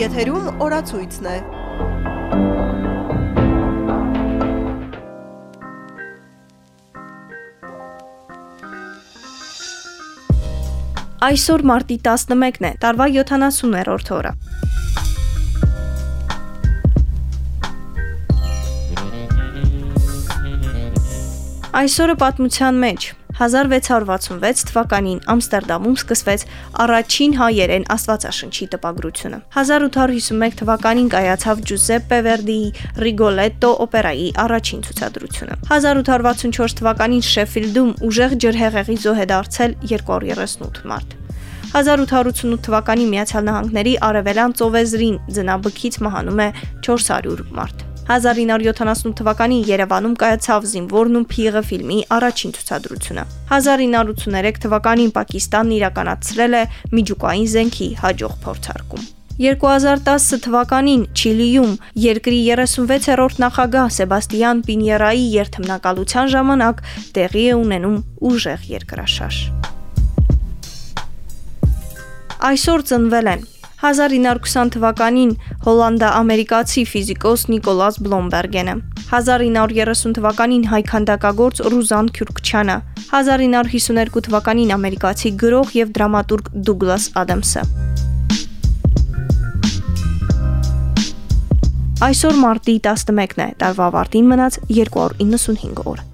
Եթերում օրացույցն է։ Այսօր մարտի 11-ն է, տարվա 70-րդ օրը։ Այսօրը պատմության մեջ 1666 թվականին Ամստերդամում սկսվեց առաջին հայերեն Աստվածաշնչի տպագրությունը։ 1851 թվականին կայացավ Ջուզեպպե Վերդիի Ռիգոլետո օպերայի առաջին ցուցադրությունը։ 1864 թվականին Շեֆիլդում ուժեղ ջրհեղեղի զոհ է դարձել 238 մարդ։ 1888 թվականի Միացյալ Նահանգների Արևելյան ծովեզրին ձնաբքից մահանում է 400 մարդ։ 1978 թվականին Երևանում կայացավ Զինվորն ու Փիղը ֆիլմի առաջին ցուցադրությունը։ 1983 թվականին Պակիստանն իրականացրել է միջուկային զենքի հաջող փորձարկում։ 2010 թվականին Չիլիում երկրի 36-րդ նախագահ Սեբաստիան Պինյերայի երթմնակալության ժամանակ տեղի է ունենում ուժեղ երկրաշարժ։ Այսօր ծնվել են 1920 թվականին հոլանդա-ամերիկացի ֆիզիկոս Նիկոլաս Բլոմբերգենը, 1930 թվականին հայ քանդակագործ Ռուզան Քյուրքչյանը, 1952 թվականին ամերիկացի գրող եւ դրամատուրգ Դուգլաս Ադամսը։ Այսօր մարտի 11-ն է, տարվա ավարտին մնաց 295 օր։